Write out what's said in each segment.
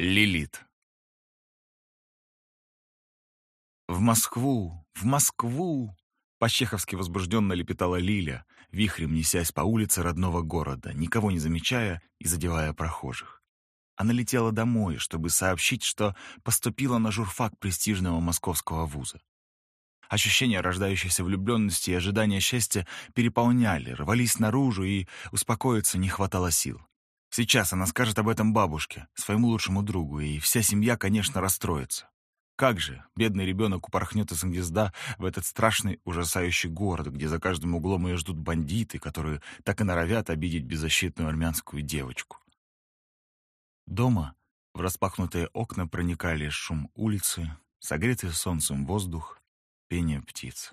Лилит. В Москву, в Москву! По-чеховски возбужденно лепетала Лиля, вихрем несясь по улице родного города, никого не замечая и задевая прохожих. Она летела домой, чтобы сообщить, что поступила на журфак престижного московского вуза. Ощущения рождающейся влюбленности и ожидания счастья переполняли, рвались наружу, и успокоиться не хватало сил. Сейчас она скажет об этом бабушке, своему лучшему другу, и вся семья, конечно, расстроится. Как же, бедный ребенок упорхнет из гнезда в этот страшный, ужасающий город, где за каждым углом ее ждут бандиты, которые так и норовят обидеть беззащитную армянскую девочку. Дома в распахнутые окна проникали шум улицы, согретый солнцем воздух, пение птиц.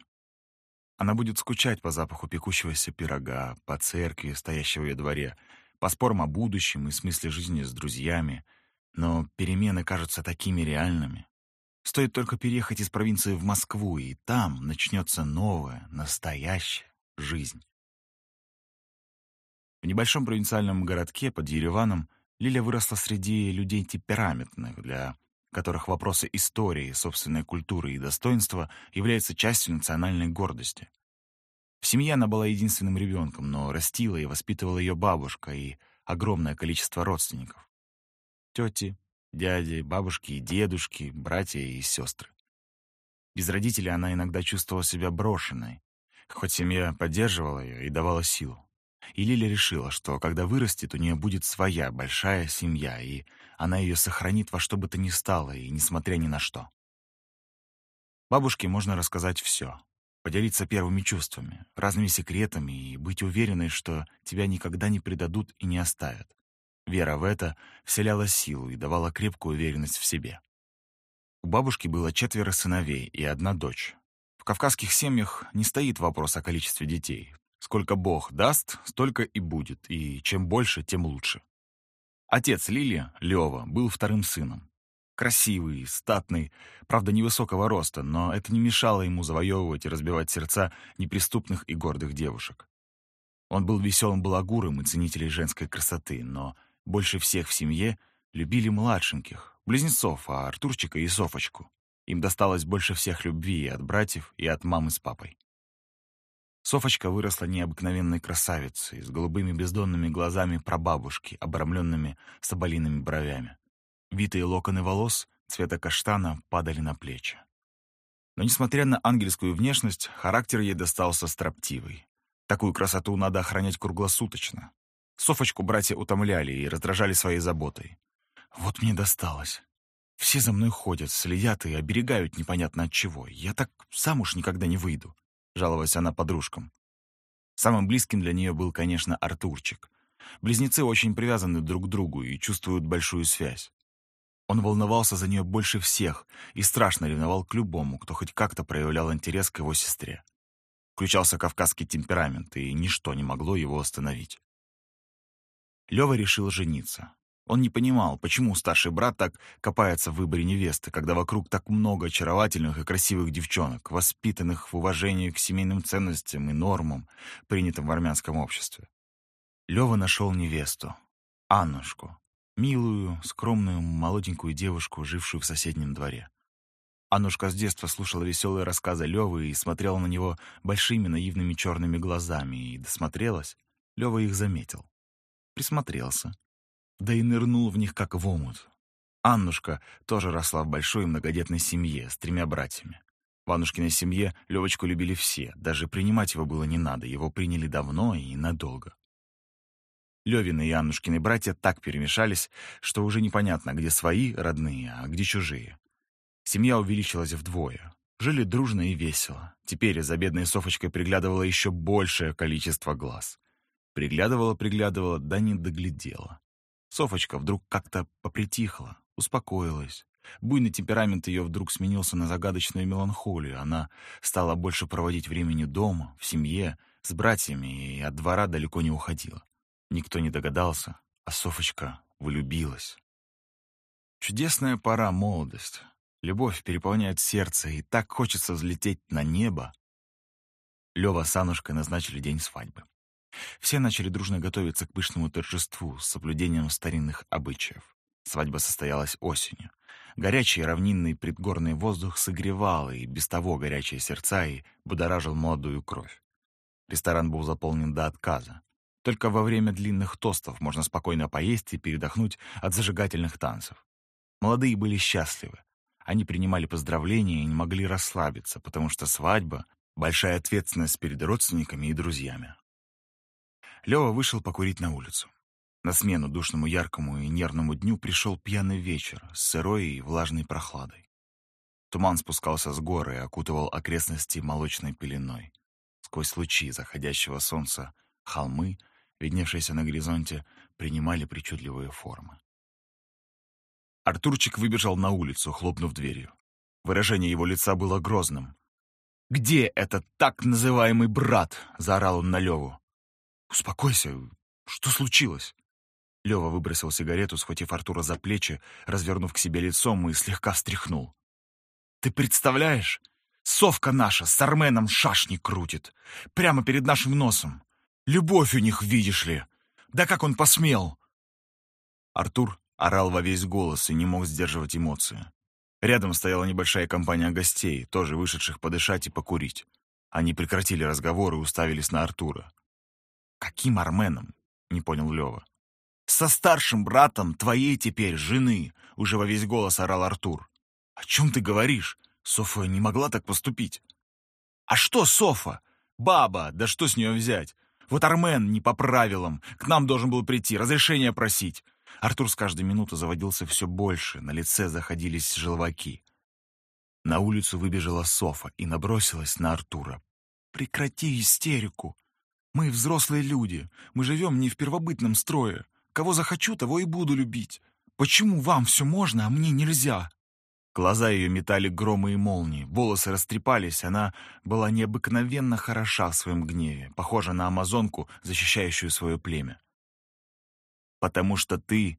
Она будет скучать по запаху пекущегося пирога, по церкви, стоящей в ее дворе, по спорам о будущем и смысле жизни с друзьями, но перемены кажутся такими реальными. Стоит только переехать из провинции в Москву, и там начнется новая, настоящая жизнь. В небольшом провинциальном городке под Ереваном Лиля выросла среди людей темпераментных, для которых вопросы истории, собственной культуры и достоинства являются частью национальной гордости. В семье она была единственным ребенком, но растила и воспитывала ее бабушка и огромное количество родственников. Тети, дяди, бабушки и дедушки, братья и сестры. Без родителей она иногда чувствовала себя брошенной, хоть семья поддерживала ее и давала силу. И Лиля решила, что когда вырастет, у нее будет своя большая семья, и она ее сохранит во что бы то ни стало, и несмотря ни на что. Бабушке можно рассказать все, поделиться первыми чувствами, разными секретами и быть уверенной, что тебя никогда не предадут и не оставят. Вера в это вселяла силу и давала крепкую уверенность в себе. У бабушки было четверо сыновей и одна дочь. В кавказских семьях не стоит вопрос о количестве детей. Сколько Бог даст, столько и будет, и чем больше, тем лучше. Отец Лили, Лёва, был вторым сыном. Красивый, статный, правда, невысокого роста, но это не мешало ему завоевывать и разбивать сердца неприступных и гордых девушек. Он был веселым балагуром и ценителем женской красоты, но больше всех в семье любили младшеньких, близнецов, а Артурчика и Софочку. Им досталось больше всех любви и от братьев, и от мамы с папой. Софочка выросла необыкновенной красавицей, с голубыми бездонными глазами прабабушки, обрамленными соболиными бровями. Витые локоны волос цвета каштана падали на плечи. Но, несмотря на ангельскую внешность, характер ей достался строптивый. Такую красоту надо охранять круглосуточно. Софочку братья утомляли и раздражали своей заботой. «Вот мне досталось. Все за мной ходят, следят и оберегают непонятно от чего. Я так сам уж никогда не выйду», — жаловалась она подружкам. Самым близким для нее был, конечно, Артурчик. Близнецы очень привязаны друг к другу и чувствуют большую связь. Он волновался за нее больше всех и страшно ревновал к любому, кто хоть как-то проявлял интерес к его сестре. Включался кавказский темперамент, и ничто не могло его остановить. Лёва решил жениться. Он не понимал, почему старший брат так копается в выборе невесты, когда вокруг так много очаровательных и красивых девчонок, воспитанных в уважении к семейным ценностям и нормам, принятым в армянском обществе. Лёва нашел невесту, Аннушку, Милую, скромную, молоденькую девушку, жившую в соседнем дворе. Аннушка с детства слушала веселые рассказы Лёвы и смотрела на него большими наивными черными глазами, и досмотрелась. Лёва их заметил. Присмотрелся. Да и нырнул в них, как в омут. Аннушка тоже росла в большой многодетной семье с тремя братьями. В Аннушкиной семье Левочку любили все, даже принимать его было не надо, его приняли давно и надолго. Левины и Аннушкины братья так перемешались, что уже непонятно, где свои, родные, а где чужие. Семья увеличилась вдвое. Жили дружно и весело. Теперь за бедной Софочкой приглядывало еще большее количество глаз. Приглядывала-приглядывала, да не доглядела. Софочка вдруг как-то попритихла, успокоилась. Буйный темперамент ее вдруг сменился на загадочную меланхолию. Она стала больше проводить времени дома, в семье, с братьями и от двора далеко не уходила. Никто не догадался, а Софочка влюбилась. Чудесная пора молодость. Любовь переполняет сердце, и так хочется взлететь на небо. Лёва с Аннушкой назначили день свадьбы. Все начали дружно готовиться к пышному торжеству с соблюдением старинных обычаев. Свадьба состоялась осенью. Горячий равнинный предгорный воздух согревал и без того горячие сердца и будоражил молодую кровь. Ресторан был заполнен до отказа. Только во время длинных тостов можно спокойно поесть и передохнуть от зажигательных танцев. Молодые были счастливы. Они принимали поздравления и не могли расслабиться, потому что свадьба — большая ответственность перед родственниками и друзьями. Лёва вышел покурить на улицу. На смену душному, яркому и нервному дню пришел пьяный вечер с сырой и влажной прохладой. Туман спускался с горы и окутывал окрестности молочной пеленой. Сквозь лучи заходящего солнца холмы, видневшиеся на горизонте, принимали причудливые формы. Артурчик выбежал на улицу, хлопнув дверью. Выражение его лица было грозным. «Где этот так называемый брат?» — заорал он на Леву. «Успокойся. Что случилось?» Лева выбросил сигарету, схватив Артура за плечи, развернув к себе лицом и слегка встряхнул. «Ты представляешь? Совка наша с Арменом шашни крутит. Прямо перед нашим носом. Любовь у них, видишь ли. Да как он посмел?» Артур орал во весь голос и не мог сдерживать эмоции. Рядом стояла небольшая компания гостей, тоже вышедших подышать и покурить. Они прекратили разговор и уставились на Артура. «Каким Арменом?» — не понял Лева. «Со старшим братом твоей теперь жены!» — уже во весь голос орал Артур. «О чем ты говоришь? Софа не могла так поступить». «А что Софа? Баба, да что с нее взять? Вот Армен не по правилам, к нам должен был прийти, разрешение просить». Артур с каждой минуты заводился все больше, на лице заходились желваки. На улицу выбежала Софа и набросилась на Артура. «Прекрати истерику! Мы взрослые люди, мы живем не в первобытном строе. Кого захочу, того и буду любить. Почему вам все можно, а мне нельзя?» Глаза ее метали громы и молнии, волосы растрепались, она была необыкновенно хороша в своем гневе, похожа на амазонку, защищающую свое племя. «Потому что ты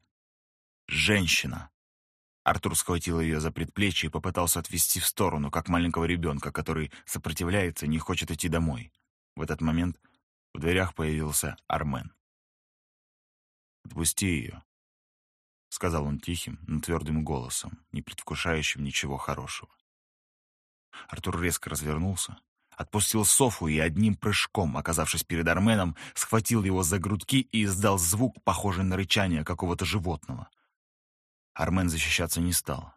женщина!» Артур схватил ее за предплечье и попытался отвести в сторону, как маленького ребенка, который сопротивляется и не хочет идти домой. В этот момент в дверях появился Армен. «Отпусти ее», — сказал он тихим, но твердым голосом, не предвкушающим ничего хорошего. Артур резко развернулся, отпустил Софу и одним прыжком, оказавшись перед Арменом, схватил его за грудки и издал звук, похожий на рычание какого-то животного. Армен защищаться не стал,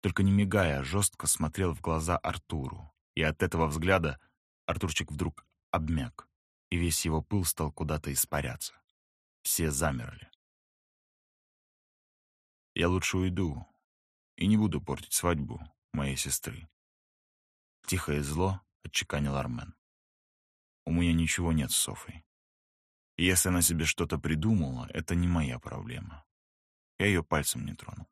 только не мигая, жестко смотрел в глаза Артуру, и от этого взгляда Артурчик вдруг обмяк, и весь его пыл стал куда-то испаряться. Все замерли. Я лучше уйду и не буду портить свадьбу моей сестры. Тихое зло отчеканил Армен. У меня ничего нет с Софой. И если она себе что-то придумала, это не моя проблема. Я ее пальцем не тронул.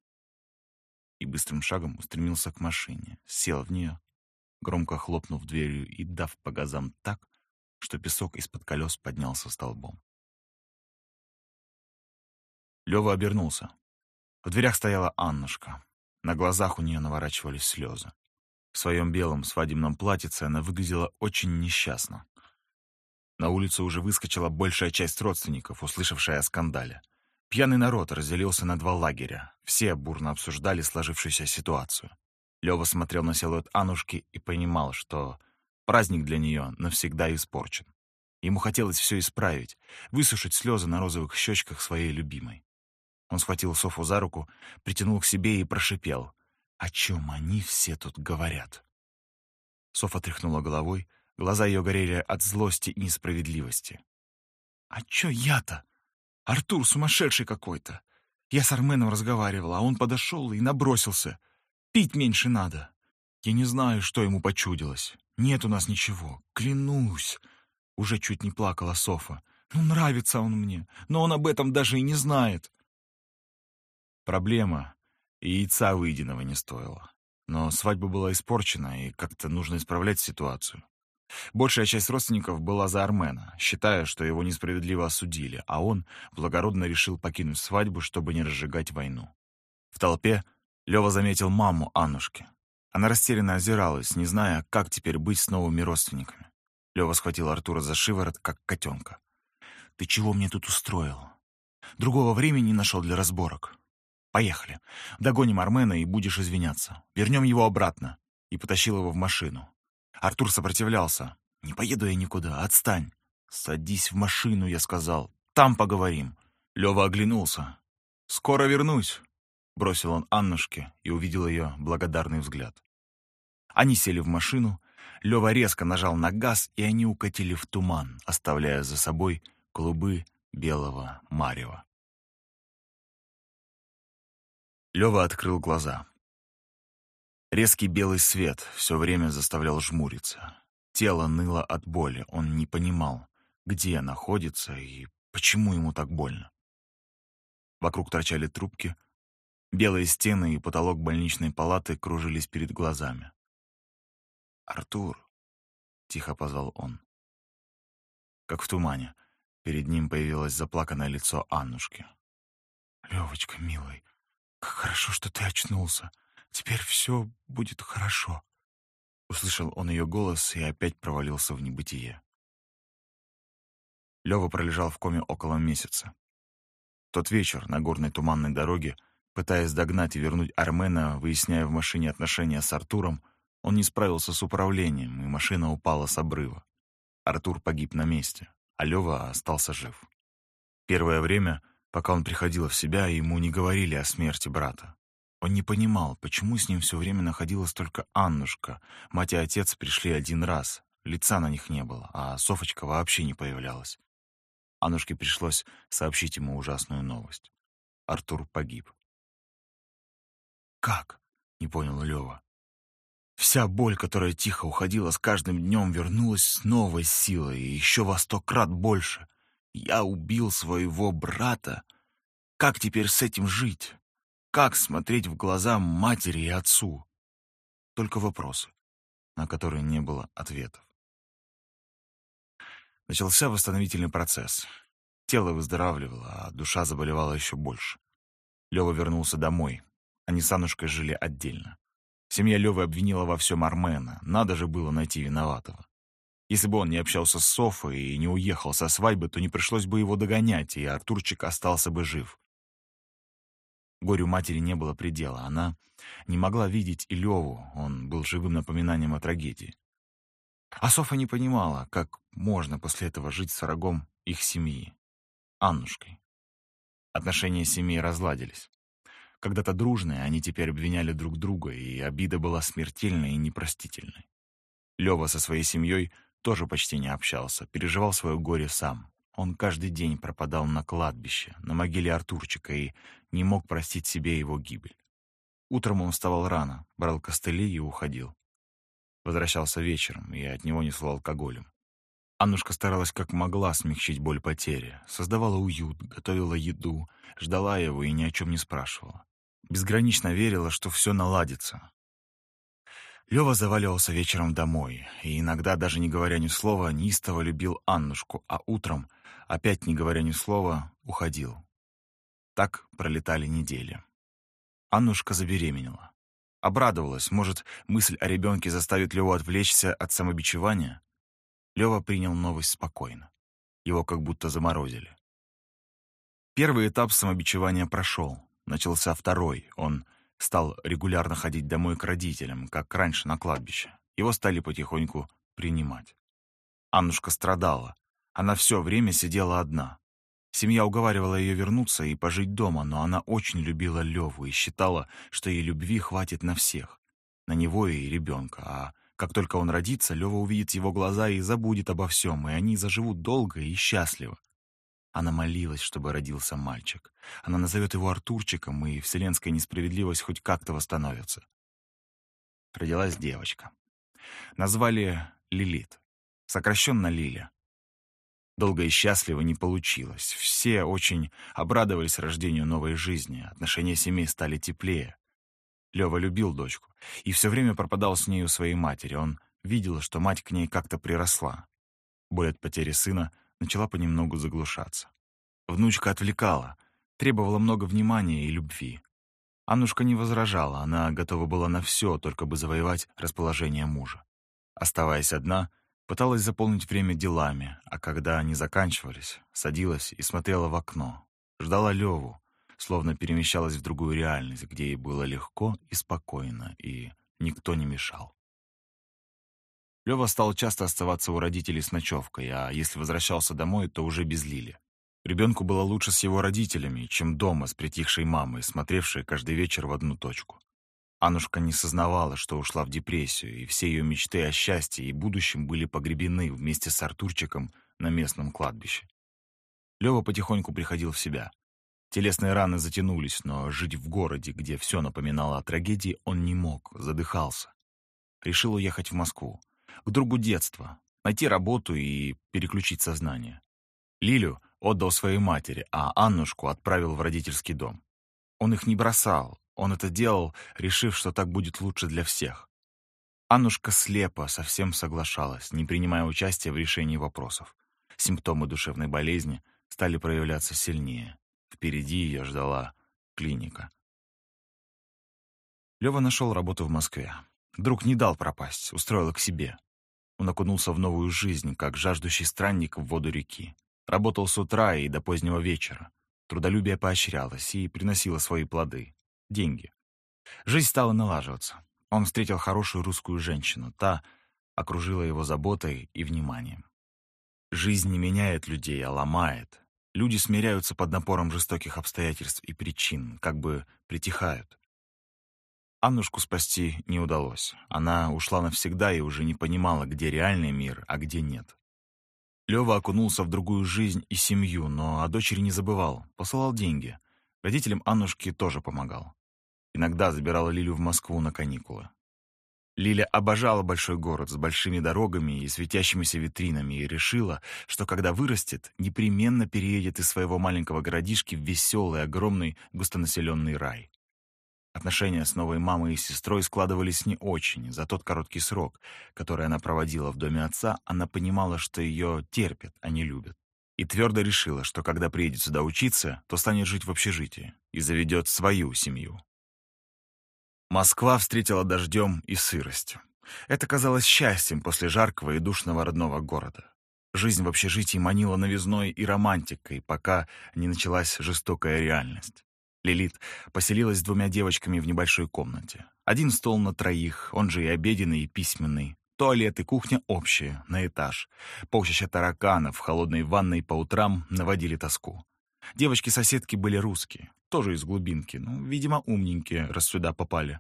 И быстрым шагом устремился к машине, сел в нее, громко хлопнув дверью и дав по газам так, что песок из-под колес поднялся столбом. Лёва обернулся. В дверях стояла Аннушка. На глазах у нее наворачивались слезы. В своем белом свадебном платьице она выглядела очень несчастно. На улицу уже выскочила большая часть родственников, услышавшая о скандале. Пьяный народ разделился на два лагеря. Все бурно обсуждали сложившуюся ситуацию. Лёва смотрел на силуэт Аннушки и понимал, что праздник для нее навсегда испорчен. Ему хотелось все исправить, высушить слезы на розовых щечках своей любимой. Он схватил Софу за руку, притянул к себе и прошипел. «О чем они все тут говорят?» Софа тряхнула головой, глаза ее горели от злости и несправедливости. «А чё я-то? Артур сумасшедший какой-то. Я с Арменом разговаривала, а он подошел и набросился. Пить меньше надо. Я не знаю, что ему почудилось. Нет у нас ничего, клянусь». Уже чуть не плакала Софа. «Ну, нравится он мне, но он об этом даже и не знает». Проблема, и яйца выеденного не стоило. Но свадьба была испорчена, и как-то нужно исправлять ситуацию. Большая часть родственников была за Армена, считая, что его несправедливо осудили, а он благородно решил покинуть свадьбу, чтобы не разжигать войну. В толпе Лёва заметил маму Аннушки. Она растерянно озиралась, не зная, как теперь быть с новыми родственниками. Лёва схватил Артура за шиворот, как котенка. «Ты чего мне тут устроил? Другого времени не нашел для разборок. Поехали. Догоним Армена и будешь извиняться. Вернем его обратно». И потащил его в машину. Артур сопротивлялся. «Не поеду я никуда, отстань». «Садись в машину», — я сказал. «Там поговорим». Лёва оглянулся. «Скоро вернусь», — бросил он Аннушке и увидел ее благодарный взгляд. Они сели в машину, Лёва резко нажал на газ, и они укатили в туман, оставляя за собой клубы белого марева. Лёва открыл глаза. Резкий белый свет все время заставлял жмуриться. Тело ныло от боли, он не понимал, где находится и почему ему так больно. Вокруг торчали трубки, белые стены и потолок больничной палаты кружились перед глазами. «Артур!» — тихо позвал он. Как в тумане, перед ним появилось заплаканное лицо Аннушки. «Левочка, милый, как хорошо, что ты очнулся. Теперь все будет хорошо». Услышал он ее голос и опять провалился в небытие. Лева пролежал в коме около месяца. Тот вечер на горной туманной дороге, пытаясь догнать и вернуть Армена, выясняя в машине отношения с Артуром, он не справился с управлением, и машина упала с обрыва. Артур погиб на месте, а Лёва остался жив. Первое время, пока он приходил в себя, ему не говорили о смерти брата. Он не понимал, почему с ним все время находилась только Аннушка. Мать и отец пришли один раз, лица на них не было, а Софочка вообще не появлялась. Аннушке пришлось сообщить ему ужасную новость. Артур погиб. «Как?» — не понял Лёва. Вся боль, которая тихо уходила с каждым днем, вернулась с новой силой, и еще во сто крат больше. Я убил своего брата. Как теперь с этим жить? Как смотреть в глаза матери и отцу? Только вопросы, на которые не было ответов. Начался восстановительный процесс. Тело выздоравливало, а душа заболевала еще больше. Лева вернулся домой. Они с Аннушкой жили отдельно. Семья Левы обвинила во всем Армена. Надо же было найти виноватого. Если бы он не общался с Софой и не уехал со свадьбы, то не пришлось бы его догонять, и Артурчик остался бы жив. Горю матери не было предела. Она не могла видеть и Леву, он был живым напоминанием о трагедии. А Софа не понимала, как можно после этого жить с врагом их семьи, Аннушкой. Отношения семьи разладились. Когда-то дружные, они теперь обвиняли друг друга, и обида была смертельной и непростительной. Лёва со своей семьей тоже почти не общался, переживал свое горе сам. Он каждый день пропадал на кладбище, на могиле Артурчика, и не мог простить себе его гибель. Утром он вставал рано, брал костыли и уходил. Возвращался вечером, и от него несло алкоголем. Аннушка старалась как могла смягчить боль потери, создавала уют, готовила еду, ждала его и ни о чем не спрашивала безгранично верила, что все наладится. Лёва заваливался вечером домой, и иногда, даже не говоря ни слова, неистово любил Аннушку, а утром, опять не говоря ни слова, уходил. Так пролетали недели. Аннушка забеременела. Обрадовалась, может, мысль о ребенке заставит Лёву отвлечься от самобичевания? Лёва принял новость спокойно. Его как будто заморозили. Первый этап самобичевания прошел. Начался второй. Он стал регулярно ходить домой к родителям, как раньше на кладбище. Его стали потихоньку принимать. Аннушка страдала. Она все время сидела одна. Семья уговаривала ее вернуться и пожить дома, но она очень любила Леву и считала, что ей любви хватит на всех. На него и ребенка. А как только он родится, Лева увидит его глаза и забудет обо всем, и они заживут долго и счастливо. Она молилась, чтобы родился мальчик. Она назовет его Артурчиком, и вселенская несправедливость хоть как-то восстановится. Родилась девочка. Назвали Лилит. Сокращенно Лиля. Долго и счастливо не получилось. Все очень обрадовались рождению новой жизни. Отношения семей стали теплее. Лёва любил дочку и все время пропадал с ней у своей матери. Он видел, что мать к ней как-то приросла. Боль от потери сына начала понемногу заглушаться. Внучка отвлекала, требовала много внимания и любви. Аннушка не возражала, она готова была на все, только бы завоевать расположение мужа. Оставаясь одна, пыталась заполнить время делами, а когда они заканчивались, садилась и смотрела в окно. Ждала Леву, словно перемещалась в другую реальность, где ей было легко и спокойно, и никто не мешал. Лёва стал часто оставаться у родителей с ночевкой, а если возвращался домой, то уже без Лили. Ребенку было лучше с его родителями, чем дома с притихшей мамой, смотревшей каждый вечер в одну точку. Анушка не сознавала, что ушла в депрессию, и все ее мечты о счастье и будущем были погребены вместе с Артурчиком на местном кладбище. Лёва потихоньку приходил в себя. Телесные раны затянулись, но жить в городе, где все напоминало о трагедии, он не мог, задыхался. Решил уехать в Москву, к другу детства, найти работу и переключить сознание. Лилю отдал своей матери, а Аннушку отправил в родительский дом. Он их не бросал, он это делал, решив, что так будет лучше для всех. Аннушка слепо совсем соглашалась, не принимая участия в решении вопросов. Симптомы душевной болезни стали проявляться сильнее. Впереди ее ждала клиника. Лёва нашел работу в Москве. Друг не дал пропасть, устроил к себе. Он окунулся в новую жизнь, как жаждущий странник в воду реки. Работал с утра и до позднего вечера. Трудолюбие поощрялось и приносило свои плоды — деньги. Жизнь стала налаживаться. Он встретил хорошую русскую женщину. Та окружила его заботой и вниманием. Жизнь не меняет людей, а ломает. Люди смиряются под напором жестоких обстоятельств и причин, как бы притихают. Аннушку спасти не удалось. Она ушла навсегда и уже не понимала, где реальный мир, а где нет. Лёва окунулся в другую жизнь и семью, но о дочери не забывал, посылал деньги. Родителям Аннушки тоже помогал. Иногда забирал Лилю в Москву на каникулы. Лиля обожала большой город с большими дорогами и светящимися витринами и решила, что когда вырастет, непременно переедет из своего маленького городишки в веселый, огромный, густонаселенный рай. Отношения с новой мамой и сестрой складывались не очень. За тот короткий срок, который она проводила в доме отца, она понимала, что ее терпят, а не любят. И твердо решила, что когда приедет сюда учиться, то станет жить в общежитии и заведет свою семью. Москва встретила дождем и сыростью. Это казалось счастьем после жаркого и душного родного города. Жизнь в общежитии манила новизной и романтикой, пока не началась жестокая реальность. Лилит поселилась с двумя девочками в небольшой комнате. Один стол на троих, он же и обеденный, и письменный. Туалет и кухня общие, на этаж. Полчища тараканов в холодной ванной по утрам наводили тоску. Девочки-соседки были русские, тоже из глубинки, ну, видимо, умненькие, раз сюда попали.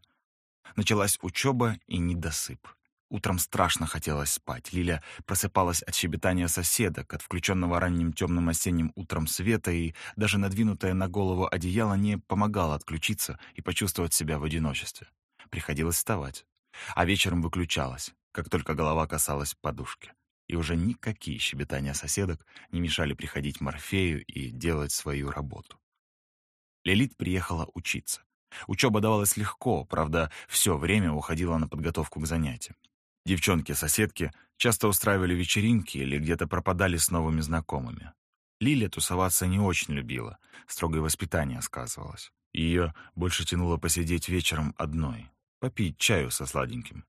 Началась учеба и недосып. Утром страшно хотелось спать. Лиля просыпалась от щебетания соседок, от включенного ранним темным осенним утром света, и даже надвинутое на голову одеяло не помогало отключиться и почувствовать себя в одиночестве. Приходилось вставать. А вечером выключалась, как только голова касалась подушки. И уже никакие щебетания соседок не мешали приходить Морфею и делать свою работу. Лилит приехала учиться. Учеба давалась легко, правда, все время уходило на подготовку к занятиям. Девчонки-соседки часто устраивали вечеринки или где-то пропадали с новыми знакомыми. Лиля тусоваться не очень любила, строгое воспитание сказывалось. Ее больше тянуло посидеть вечером одной, попить чаю со сладеньким.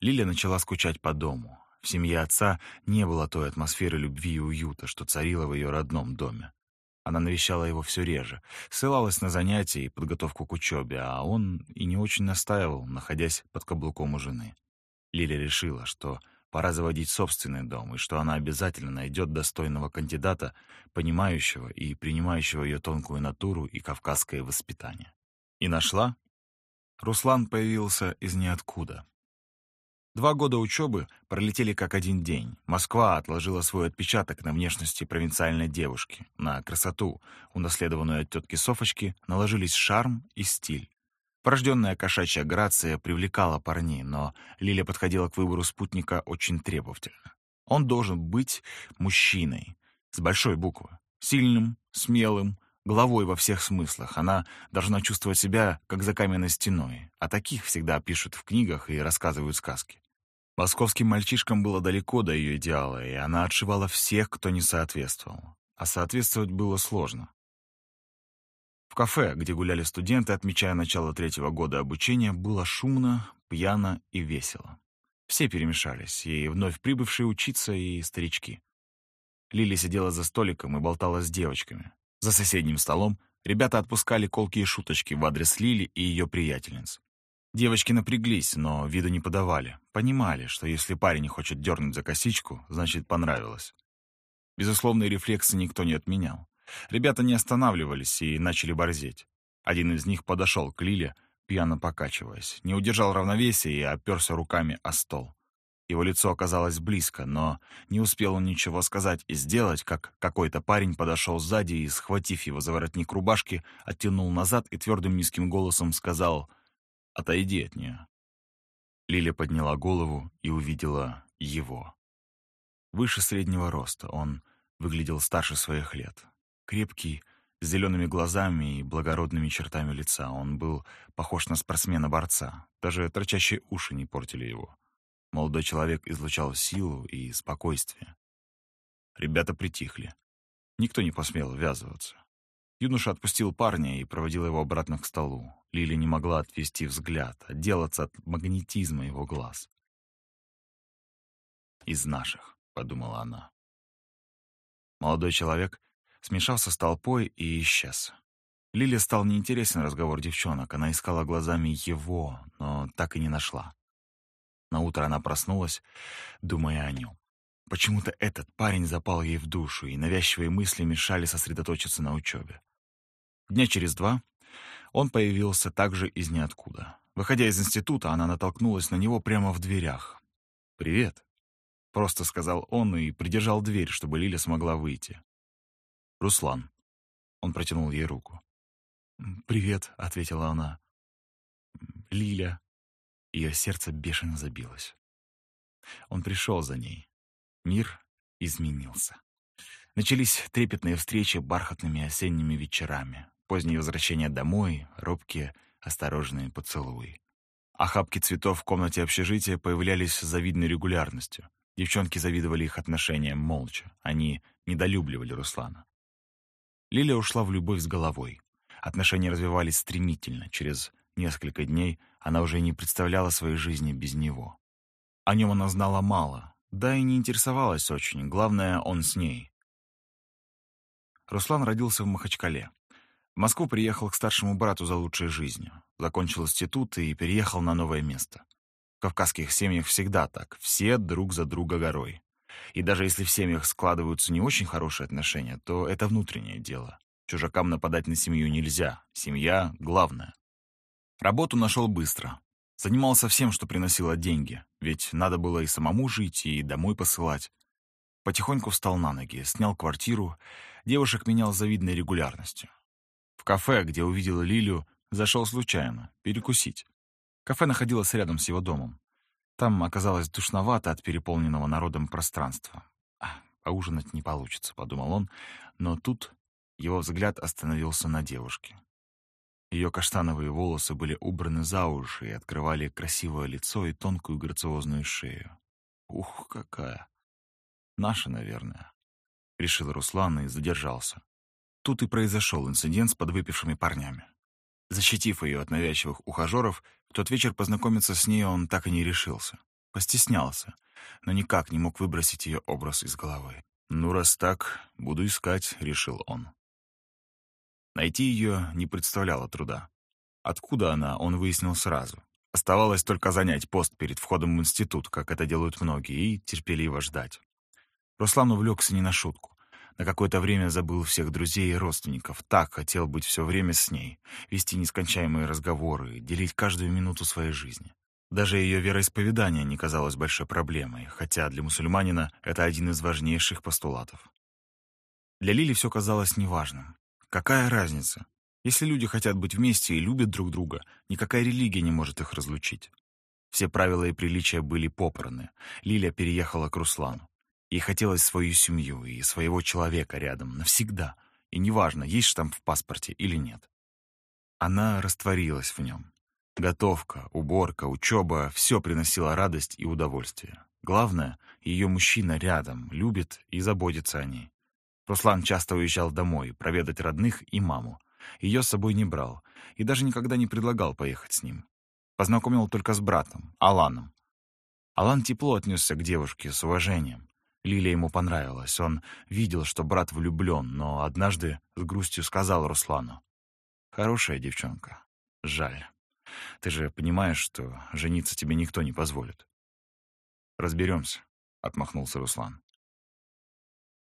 Лиля начала скучать по дому. В семье отца не было той атмосферы любви и уюта, что царила в ее родном доме. Она навещала его все реже, ссылалась на занятия и подготовку к учебе, а он и не очень настаивал, находясь под каблуком у жены. Лиля решила, что пора заводить собственный дом, и что она обязательно найдет достойного кандидата, понимающего и принимающего ее тонкую натуру и кавказское воспитание. И нашла. Руслан появился из ниоткуда. Два года учебы пролетели как один день. Москва отложила свой отпечаток на внешности провинциальной девушки. На красоту, унаследованную от тетки Софочки, наложились шарм и стиль. Порожденная кошачья грация привлекала парней, но Лиля подходила к выбору спутника очень требовательно. Он должен быть мужчиной, с большой буквы, сильным, смелым, головой во всех смыслах. Она должна чувствовать себя, как за каменной стеной, а таких всегда пишут в книгах и рассказывают сказки. Московским мальчишкам было далеко до ее идеала, и она отшивала всех, кто не соответствовал. А соответствовать было сложно. В кафе, где гуляли студенты, отмечая начало третьего года обучения, было шумно, пьяно и весело. Все перемешались, и вновь прибывшие учиться, и старички. Лили сидела за столиком и болтала с девочками. За соседним столом Ребята отпускали колкие шуточки в адрес Лили и ее приятельниц. Девочки напряглись, но виду не подавали. Понимали, что если парень хочет дернуть за косичку, значит, понравилось. Безусловные рефлексы никто не отменял. Ребята не останавливались и начали борзеть. Один из них подошел к Лиле, пьяно покачиваясь, не удержал равновесия и оперся руками о стол. Его лицо оказалось близко, но не успел он ничего сказать и сделать, как какой-то парень подошел сзади и, схватив его за воротник рубашки, оттянул назад и твердым низким голосом сказал «Отойди от нее». Лиля подняла голову и увидела его. Выше среднего роста, он выглядел старше своих лет. Крепкий, с зелеными глазами и благородными чертами лица. Он был похож на спортсмена-борца. Даже торчащие уши не портили его. Молодой человек излучал силу и спокойствие. Ребята притихли. Никто не посмел ввязываться. Юноша отпустил парня и проводил его обратно к столу. Лили не могла отвести взгляд, отделаться от магнетизма его глаз. «Из наших», — подумала она. Молодой человек смешался с толпой и исчез. Лиле стал неинтересен разговор девчонок. Она искала глазами его, но так и не нашла. На утро она проснулась, думая о нем. Почему-то этот парень запал ей в душу, и навязчивые мысли мешали сосредоточиться на учебе. Дня через два он появился также из ниоткуда. Выходя из института, она натолкнулась на него прямо в дверях. «Привет», — просто сказал он и придержал дверь, чтобы Лиля смогла выйти. «Руслан». Он протянул ей руку. «Привет», — ответила она. «Лиля». Ее сердце бешено забилось. Он пришел за ней. Мир изменился. Начались трепетные встречи бархатными осенними вечерами, позднее возвращение домой, робкие, осторожные поцелуи. Охапки цветов в комнате общежития появлялись с завидной регулярностью. Девчонки завидовали их отношениям молча. Они недолюбливали Руслана. Лилия ушла в любовь с головой. Отношения развивались стремительно. Через несколько дней она уже не представляла своей жизни без него. О нем она знала мало, да и не интересовалась очень. Главное, он с ней. Руслан родился в Махачкале. В Москву приехал к старшему брату за лучшей жизнью. Закончил институт и переехал на новое место. В кавказских семьях всегда так. Все друг за друга горой. И даже если в семьях складываются не очень хорошие отношения, то это внутреннее дело. Чужакам нападать на семью нельзя. Семья — главное. Работу нашел быстро. Занимался всем, что приносило деньги, ведь надо было и самому жить, и домой посылать. Потихоньку встал на ноги, снял квартиру, девушек менял завидной регулярностью. В кафе, где увидел Лилю, зашел случайно, перекусить. Кафе находилось рядом с его домом. Там оказалось душновато от переполненного народом пространства. А, «Поужинать не получится», — подумал он, но тут его взгляд остановился на девушке. Ее каштановые волосы были убраны за уши и открывали красивое лицо и тонкую грациозную шею. «Ух, какая! Наша, наверное», — решил Руслан и задержался. Тут и произошел инцидент с подвыпившими парнями. Защитив ее от навязчивых ухажеров, в тот вечер познакомиться с ней он так и не решился. Постеснялся, но никак не мог выбросить ее образ из головы. «Ну, раз так, буду искать», — решил он. Найти ее не представляло труда. Откуда она, он выяснил сразу. Оставалось только занять пост перед входом в институт, как это делают многие, и терпеливо ждать. Руслан увлекся не на шутку. На какое-то время забыл всех друзей и родственников. Так хотел быть все время с ней, вести нескончаемые разговоры, делить каждую минуту своей жизни. Даже ее вероисповедание не казалось большой проблемой, хотя для мусульманина это один из важнейших постулатов. Для Лили все казалось неважным. Какая разница? Если люди хотят быть вместе и любят друг друга, никакая религия не может их разлучить. Все правила и приличия были попраны. Лиля переехала к Руслану. Ей хотелось свою семью и своего человека рядом, навсегда. И неважно, есть штамп в паспорте или нет. Она растворилась в нем. Готовка, уборка, учеба — все приносило радость и удовольствие. Главное, ее мужчина рядом, любит и заботится о ней. Руслан часто уезжал домой, проведать родных и маму. Ее с собой не брал и даже никогда не предлагал поехать с ним. Познакомил только с братом, Аланом. Алан тепло отнесся к девушке с уважением. Лилия ему понравилась. Он видел, что брат влюблен, но однажды с грустью сказал Руслану. Хорошая девчонка. Жаль. Ты же понимаешь, что жениться тебе никто не позволит. Разберемся, отмахнулся Руслан.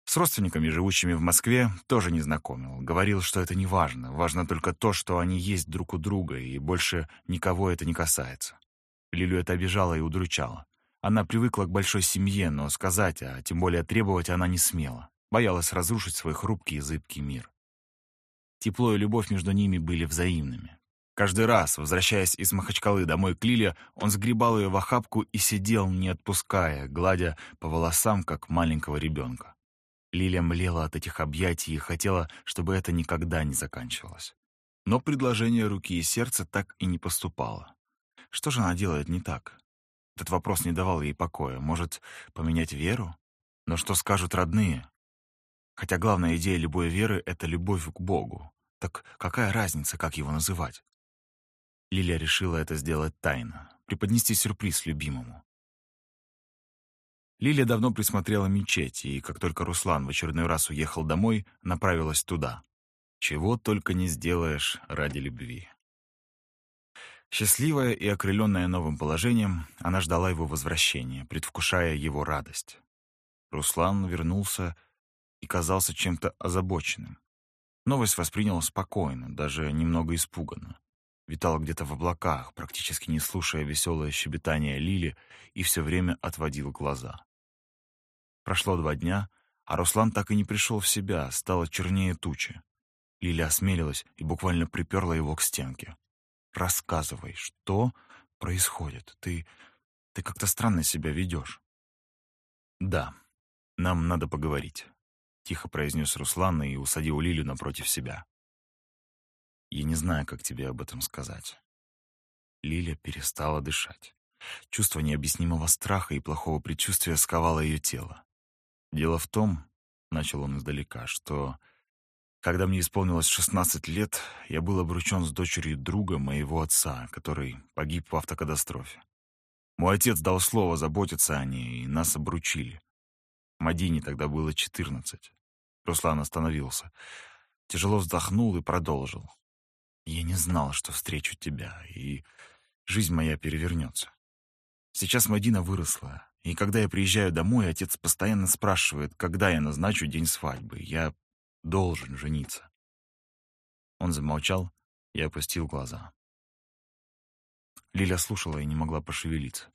С родственниками, живущими в Москве, тоже не знакомил. Говорил, что это не важно. Важно только то, что они есть друг у друга, и больше никого это не касается. Лилю это обижало и удручало. Она привыкла к большой семье, но сказать, а тем более требовать она не смела. Боялась разрушить свой хрупкий и зыбкий мир. Тепло и любовь между ними были взаимными. Каждый раз, возвращаясь из Махачкалы домой к Лиле, он сгребал ее в охапку и сидел, не отпуская, гладя по волосам, как маленького ребенка. Лиля млела от этих объятий и хотела, чтобы это никогда не заканчивалось. Но предложение руки и сердца так и не поступало. Что же она делает не так? Этот вопрос не давал ей покоя. Может, поменять веру? Но что скажут родные? Хотя главная идея любой веры — это любовь к Богу. Так какая разница, как его называть? Лилия решила это сделать тайно, преподнести сюрприз любимому. Лилия давно присмотрела мечеть, и как только Руслан в очередной раз уехал домой, направилась туда. Чего только не сделаешь ради любви. Счастливая и окрыленная новым положением, она ждала его возвращения, предвкушая его радость. Руслан вернулся и казался чем-то озабоченным. Новость воспринял спокойно, даже немного испуганно. Витал где-то в облаках, практически не слушая веселое щебетание Лили, и все время отводил глаза. Прошло два дня, а Руслан так и не пришел в себя, стало чернее тучи. Лиля осмелилась и буквально приперла его к стенке. «Рассказывай, что происходит? Ты... ты как-то странно себя ведешь». «Да, нам надо поговорить», — тихо произнес Руслан и усадил Лилю напротив себя. «Я не знаю, как тебе об этом сказать». Лиля перестала дышать. Чувство необъяснимого страха и плохого предчувствия сковало ее тело. Дело в том, — начал он издалека, — что, когда мне исполнилось 16 лет, я был обручен с дочерью друга моего отца, который погиб в автокатастрофе. Мой отец дал слово заботиться о ней, и нас обручили. Мадине тогда было 14. Руслан остановился. Тяжело вздохнул и продолжил. «Я не знал, что встречу тебя, и жизнь моя перевернется. Сейчас Мадина выросла, и когда я приезжаю домой, отец постоянно спрашивает, когда я назначу день свадьбы. Я должен жениться. Он замолчал и опустил глаза. Лиля слушала и не могла пошевелиться.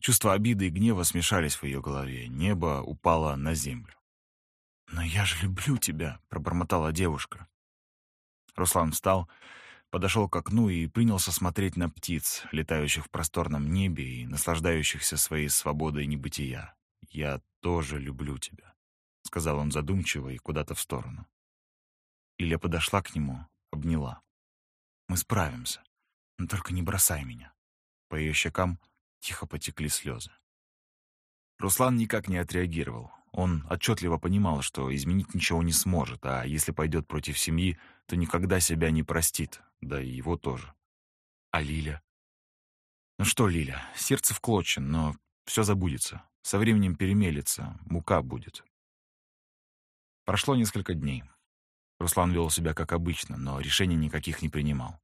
Чувства обиды и гнева смешались в ее голове. Небо упало на землю. «Но я же люблю тебя», — пробормотала девушка. Руслан встал подошел к окну и принялся смотреть на птиц, летающих в просторном небе и наслаждающихся своей свободой небытия. «Я тоже люблю тебя», — сказал он задумчиво и куда-то в сторону. Илья подошла к нему, обняла. «Мы справимся, но только не бросай меня». По ее щекам тихо потекли слезы. Руслан никак не отреагировал. Он отчетливо понимал, что изменить ничего не сможет, а если пойдет против семьи, то никогда себя не простит, да и его тоже. А Лиля? Ну что, Лиля, сердце в клочья, но все забудется. Со временем перемелется, мука будет. Прошло несколько дней. Руслан вел себя как обычно, но решений никаких не принимал.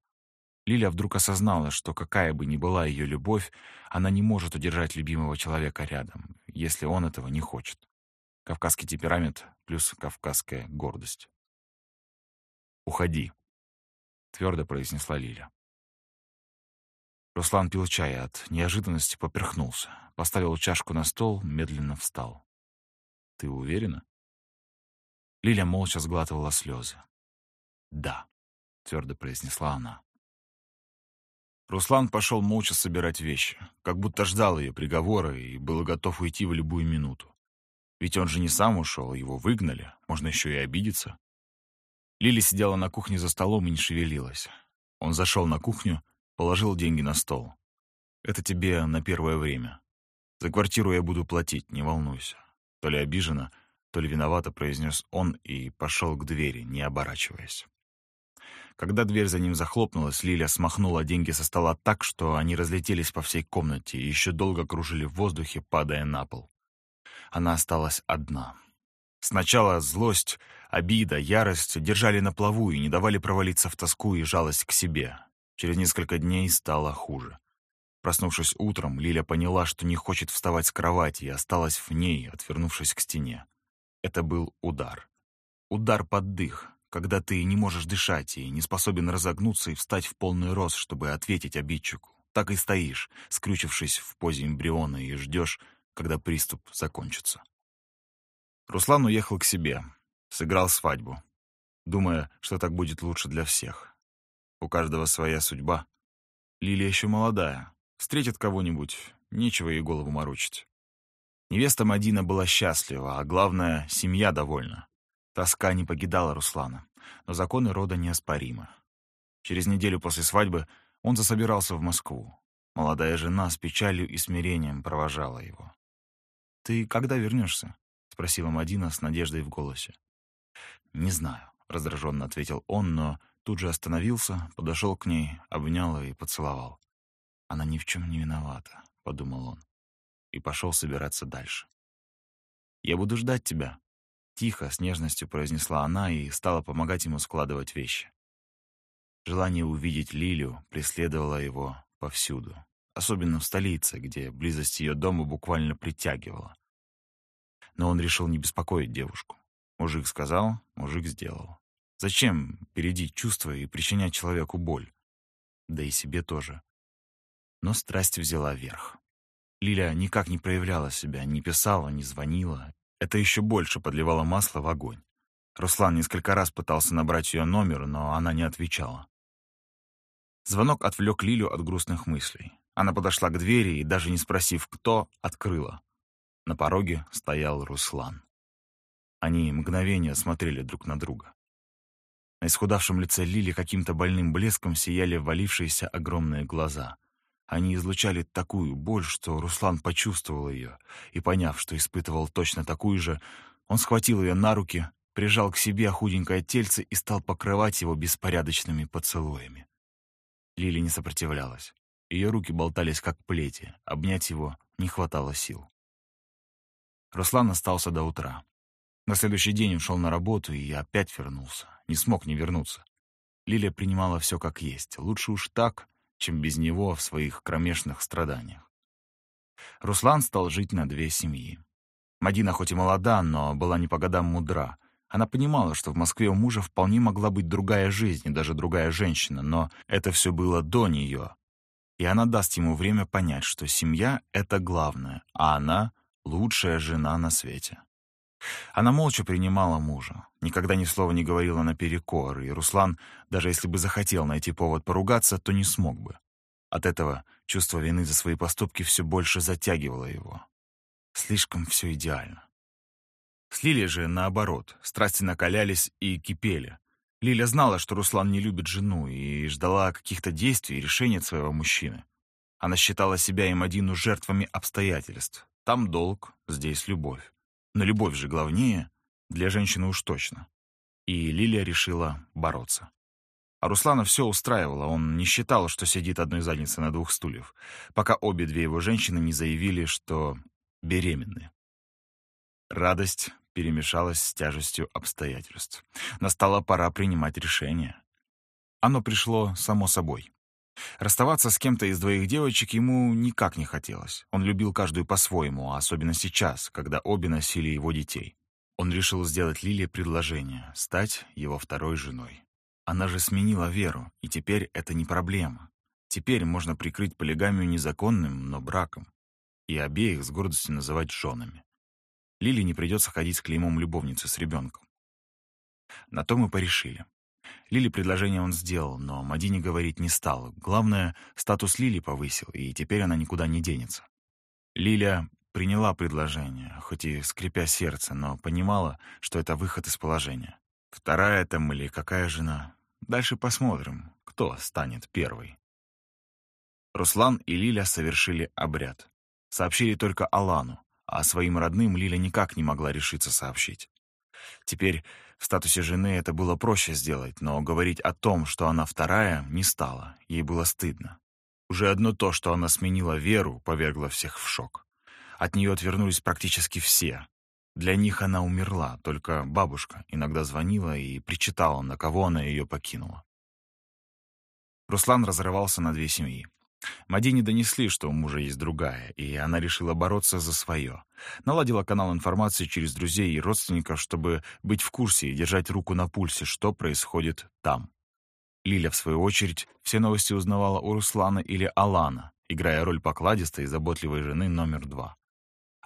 Лиля вдруг осознала, что какая бы ни была ее любовь, она не может удержать любимого человека рядом, если он этого не хочет. Кавказский темперамент плюс кавказская гордость. «Уходи», — твердо произнесла Лиля. Руслан пил чай от неожиданности поперхнулся, поставил чашку на стол, медленно встал. «Ты уверена?» Лиля молча сглатывала слезы. «Да», — твердо произнесла она. Руслан пошел молча собирать вещи, как будто ждал ее приговора и был готов уйти в любую минуту. Ведь он же не сам ушел, его выгнали, можно еще и обидеться. Лили сидела на кухне за столом и не шевелилась. Он зашел на кухню, положил деньги на стол. «Это тебе на первое время. За квартиру я буду платить, не волнуйся». То ли обиженно, то ли виновато произнес он и пошел к двери, не оборачиваясь. Когда дверь за ним захлопнулась, Лиля смахнула деньги со стола так, что они разлетелись по всей комнате и еще долго кружили в воздухе, падая на пол. Она осталась одна. Сначала злость, Обида, ярость держали на плаву и не давали провалиться в тоску и жалость к себе. Через несколько дней стало хуже. Проснувшись утром, Лиля поняла, что не хочет вставать с кровати и осталась в ней, отвернувшись к стене. Это был удар. Удар под дых, когда ты не можешь дышать и не способен разогнуться и встать в полный рост, чтобы ответить обидчику. Так и стоишь, скрючившись в позе эмбриона, и ждешь, когда приступ закончится. Руслан уехал к себе, сыграл свадьбу, думая, что так будет лучше для всех. У каждого своя судьба. Лилия еще молодая, встретит кого-нибудь, нечего ей голову морочить. Невеста Мадина была счастлива, а главное, семья довольна. Тоска не покидала Руслана, но законы рода неоспоримы. Через неделю после свадьбы он засобирался в Москву. Молодая жена с печалью и смирением провожала его. «Ты когда вернешься?» — спросила Мадина с надеждой в голосе. «Не знаю», — раздраженно ответил он, но тут же остановился, подошел к ней, обнял и поцеловал. «Она ни в чем не виновата», — подумал он, и пошел собираться дальше. «Я буду ждать тебя», — тихо, с нежностью произнесла она и стала помогать ему складывать вещи. Желание увидеть Лилю преследовало его повсюду, особенно в столице, где близость ее дома буквально притягивала. Но он решил не беспокоить девушку. Мужик сказал, мужик сделал. Зачем бередить чувства и причинять человеку боль? Да и себе тоже. Но страсть взяла верх. Лиля никак не проявляла себя, не писала, не звонила. Это еще больше подливало масло в огонь. Руслан несколько раз пытался набрать ее номер, но она не отвечала. Звонок отвлек Лилю от грустных мыслей. Она подошла к двери и, даже не спросив, кто, открыла. На пороге стоял Руслан. Они мгновение смотрели друг на друга. На исхудавшем лице Лили каким-то больным блеском сияли валившиеся огромные глаза. Они излучали такую боль, что Руслан почувствовал ее, и, поняв, что испытывал точно такую же, он схватил ее на руки, прижал к себе худенькое тельце и стал покрывать его беспорядочными поцелуями. Лили не сопротивлялась. Ее руки болтались как плети, обнять его не хватало сил. Руслан остался до утра. На следующий день ушел на работу и опять вернулся. Не смог не вернуться. Лилия принимала все как есть. Лучше уж так, чем без него в своих кромешных страданиях. Руслан стал жить на две семьи. Мадина хоть и молода, но была не по годам мудра — она понимала, что в Москве у мужа вполне могла быть другая жизнь и даже другая женщина, но это все было до нее. И она даст ему время понять, что семья — это главное, а она — лучшая жена на свете. Она молча принимала мужа, никогда ни слова не говорила наперекор, и Руслан, даже если бы захотел найти повод поругаться, то не смог бы. От этого чувство вины за свои поступки все больше затягивало его. Слишком все идеально. С Лилей же, наоборот, страсти накалялись и кипели. Лиля знала, что Руслан не любит жену и ждала каких-то действий и решений от своего мужчины. Она считала себя им одину жертвами обстоятельств. Там долг, здесь любовь. Но любовь же главнее, для женщины уж точно. И Лилия решила бороться. А Руслана все устраивало, он не считал, что сидит одной задницей на двух стульев, пока обе две его женщины не заявили, что беременны. Радость перемешалась с тяжестью обстоятельств. Настала пора принимать решение. Оно пришло само собой. Расставаться с кем-то из двоих девочек ему никак не хотелось. Он любил каждую по-своему, а особенно сейчас, когда обе носили его детей. Он решил сделать Лиле предложение — стать его второй женой. Она же сменила веру, и теперь это не проблема. Теперь можно прикрыть полигамию незаконным, но браком. И обеих с гордостью называть женами. Лили не придется ходить с клеймом любовницы с ребенком. На то мы порешили. Лили предложение он сделал, но Мадине говорить не стал. Главное, статус Лили повысил, и теперь она никуда не денется. Лиля приняла предложение, хоть и скрипя сердце, но понимала, что это выход из положения. Вторая там или какая жена? Дальше посмотрим, кто станет первой. Руслан и Лиля совершили обряд. Сообщили только Алану а своим родным Лиля никак не могла решиться сообщить. Теперь в статусе жены это было проще сделать, но говорить о том, что она вторая, не стала, ей было стыдно. Уже одно то, что она сменила веру, повергло всех в шок. От нее отвернулись практически все. Для них она умерла, только бабушка иногда звонила и причитала, на кого она ее покинула. Руслан разрывался на две семьи. Мадине донесли, что у мужа есть другая, и она решила бороться за свое. Наладила канал информации через друзей и родственников, чтобы быть в курсе и держать руку на пульсе, что происходит там. Лиля, в свою очередь, все новости узнавала у Руслана или Алана, играя роль покладистой и заботливой жены номер два.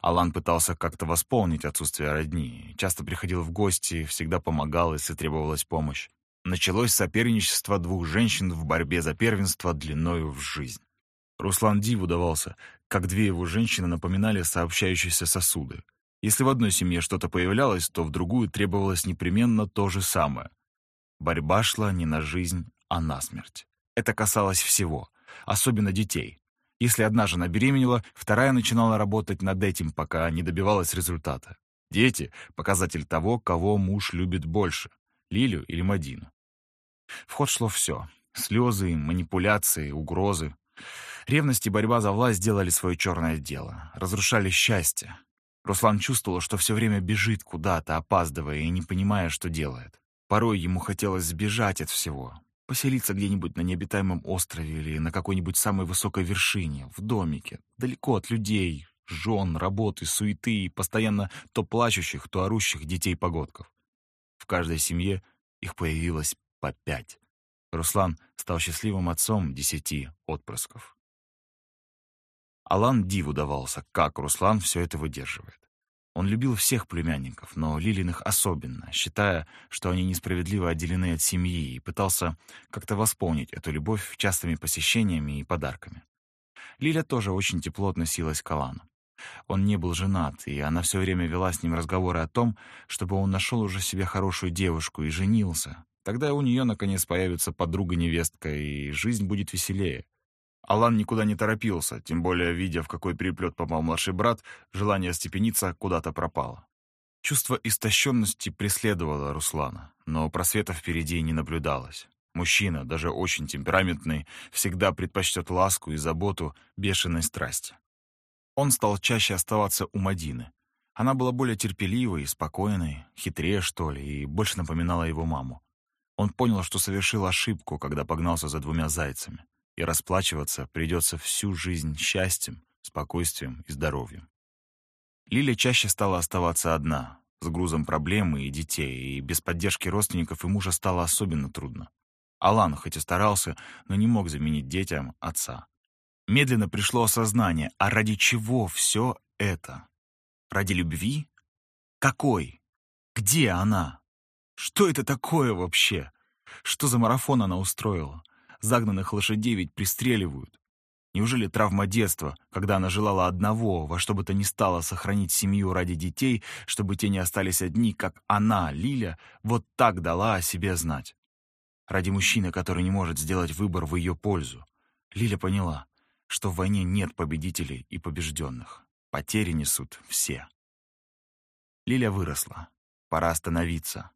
Алан пытался как-то восполнить отсутствие родни, часто приходил в гости, всегда помогал, если требовалась помощь. Началось соперничество двух женщин в борьбе за первенство длиною в жизнь. Руслан диву давался, как две его женщины напоминали сообщающиеся сосуды. Если в одной семье что-то появлялось, то в другую требовалось непременно то же самое. Борьба шла не на жизнь, а на смерть. Это касалось всего, особенно детей. Если одна жена беременела, вторая начинала работать над этим, пока не добивалась результата. Дети — показатель того, кого муж любит больше — Лилю или Мадину. В ход шло все — слезы, манипуляции, угрозы. Ревность и борьба за власть сделали свое черное дело, разрушали счастье. Руслан чувствовал, что все время бежит куда-то, опаздывая и не понимая, что делает. Порой ему хотелось сбежать от всего, Поселиться где-нибудь на необитаемом острове или на какой-нибудь самой высокой вершине, в домике, далеко от людей, жен, работы, суеты и постоянно то плачущих, то орущих детей-погодков. В каждой семье их появилось по пять. Руслан стал счастливым отцом десяти отпрысков. Алан диву давался, как Руслан все это выдерживает. Он любил всех племянников, но Лилиных особенно, считая, что они несправедливо отделены от семьи, и пытался как-то восполнить эту любовь частыми посещениями и подарками. Лиля тоже очень тепло относилась к Алану. Он не был женат, и она все время вела с ним разговоры о том, чтобы он нашел уже себе хорошую девушку и женился. Тогда у нее, наконец, появится подруга-невестка, и жизнь будет веселее. Алан никуда не торопился, тем более, видя, в какой переплет попал младший брат, желание степениться куда-то пропало. Чувство истощенности преследовало Руслана, но просвета впереди не наблюдалось. Мужчина, даже очень темпераментный, всегда предпочтет ласку и заботу бешеной страсти. Он стал чаще оставаться у Мадины. Она была более терпеливой, спокойной, хитрее, что ли, и больше напоминала его маму. Он понял, что совершил ошибку, когда погнался за двумя зайцами и расплачиваться придется всю жизнь счастьем, спокойствием и здоровьем. Лиля чаще стала оставаться одна, с грузом проблемы и детей, и без поддержки родственников и мужа стало особенно трудно. Алан хоть и старался, но не мог заменить детям отца. Медленно пришло осознание, а ради чего все это? Ради любви? Какой? Где она? Что это такое вообще? Что за марафон она устроила? Загнанных лошадей ведь пристреливают. Неужели травма детства, когда она желала одного, во что бы то ни стало сохранить семью ради детей, чтобы те не остались одни, как она, Лиля, вот так дала о себе знать? Ради мужчины, который не может сделать выбор в ее пользу. Лиля поняла, что в войне нет победителей и побежденных. Потери несут все. Лиля выросла. Пора остановиться.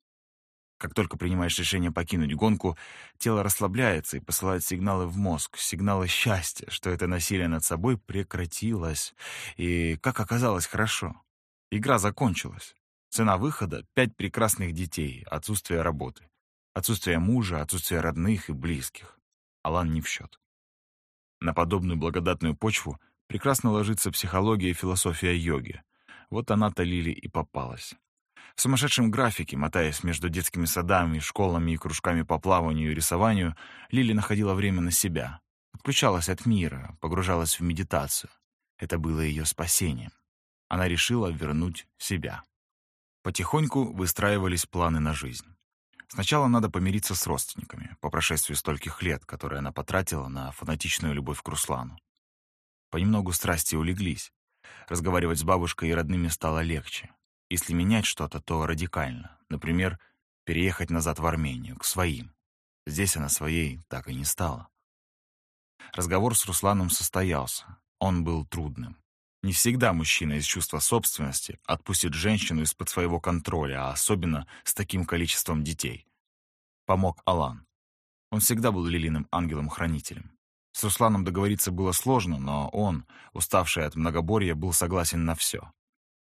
Как только принимаешь решение покинуть гонку, тело расслабляется и посылает сигналы в мозг, сигналы счастья, что это насилие над собой прекратилось. И, как оказалось, хорошо. Игра закончилась. Цена выхода — пять прекрасных детей, отсутствие работы. Отсутствие мужа, отсутствие родных и близких. Алан не в счет. На подобную благодатную почву прекрасно ложится психология и философия йоги. Вот она-то Лили и попалась. В сумасшедшем графике, мотаясь между детскими садами, школами и кружками по плаванию и рисованию, Лили находила время на себя. Отключалась от мира, погружалась в медитацию. Это было ее спасением. Она решила вернуть себя. Потихоньку выстраивались планы на жизнь. Сначала надо помириться с родственниками, по прошествии стольких лет, которые она потратила на фанатичную любовь к Руслану. Понемногу страсти улеглись. Разговаривать с бабушкой и родными стало легче. Если менять что-то, то радикально. Например, переехать назад в Армению, к своим. Здесь она своей так и не стала. Разговор с Русланом состоялся. Он был трудным. Не всегда мужчина из чувства собственности отпустит женщину из-под своего контроля, а особенно с таким количеством детей. Помог Алан. Он всегда был Лилиным ангелом-хранителем. С Русланом договориться было сложно, но он, уставший от многоборья, был согласен на все.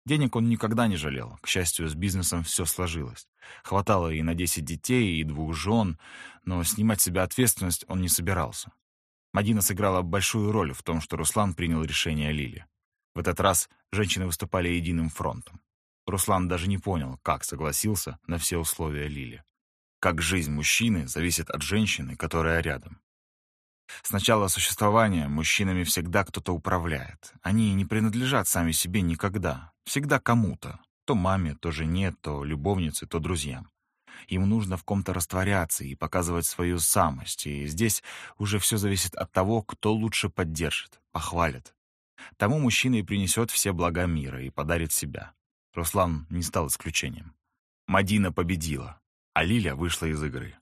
Денег он никогда не жалел. К счастью, с бизнесом все сложилось. Хватало и на 10 детей, и двух жен, но снимать с себя ответственность он не собирался. Мадина сыграла большую роль в том, что Руслан принял решение о Лиле. В этот раз женщины выступали единым фронтом. Руслан даже не понял, как согласился на все условия Лили. Как жизнь мужчины зависит от женщины, которая рядом. С начала существования мужчинами всегда кто-то управляет. Они не принадлежат сами себе никогда. Всегда кому-то. То маме, то жене, то любовнице, то друзьям. Им нужно в ком-то растворяться и показывать свою самость. И здесь уже все зависит от того, кто лучше поддержит, похвалит. Тому мужчина и принесет все блага мира и подарит себя. Руслан не стал исключением. Мадина победила, а Лиля вышла из игры.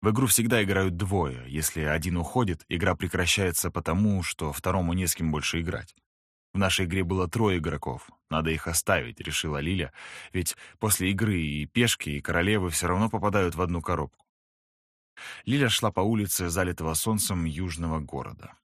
В игру всегда играют двое. Если один уходит, игра прекращается потому, что второму не с кем больше играть. В нашей игре было трое игроков. Надо их оставить, решила Лиля. Ведь после игры и пешки, и королевы все равно попадают в одну коробку. Лиля шла по улице, залитого солнцем южного города.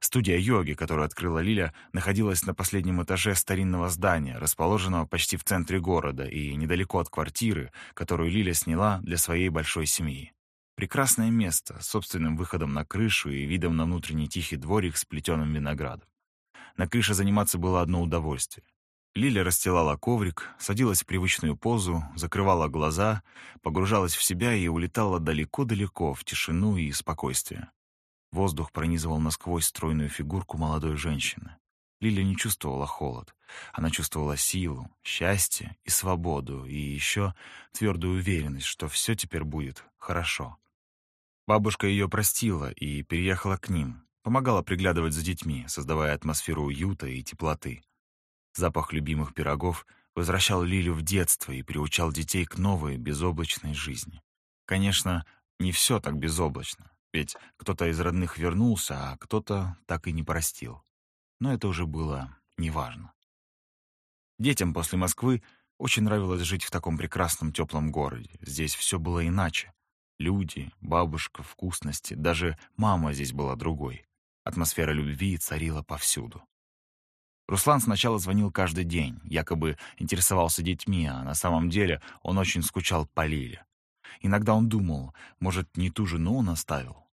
Студия йоги, которую открыла Лиля, находилась на последнем этаже старинного здания, расположенного почти в центре города и недалеко от квартиры, которую Лиля сняла для своей большой семьи. Прекрасное место с собственным выходом на крышу и видом на внутренний тихий дворик с плетеным виноградом. На крыше заниматься было одно удовольствие. Лиля расстилала коврик, садилась в привычную позу, закрывала глаза, погружалась в себя и улетала далеко-далеко в тишину и спокойствие. Воздух пронизывал насквозь стройную фигурку молодой женщины. Лиля не чувствовала холод. Она чувствовала силу, счастье и свободу, и еще твердую уверенность, что все теперь будет хорошо. Бабушка ее простила и переехала к ним, помогала приглядывать за детьми, создавая атмосферу уюта и теплоты. Запах любимых пирогов возвращал Лилю в детство и приучал детей к новой, безоблачной жизни. Конечно, не все так безоблачно, ведь кто-то из родных вернулся, а кто-то так и не простил. Но это уже было неважно. Детям после Москвы очень нравилось жить в таком прекрасном теплом городе. Здесь все было иначе. Люди, бабушка, вкусности, даже мама здесь была другой. Атмосфера любви царила повсюду. Руслан сначала звонил каждый день, якобы интересовался детьми, а на самом деле он очень скучал по Лиле. Иногда он думал, может, не ту жену он оставил?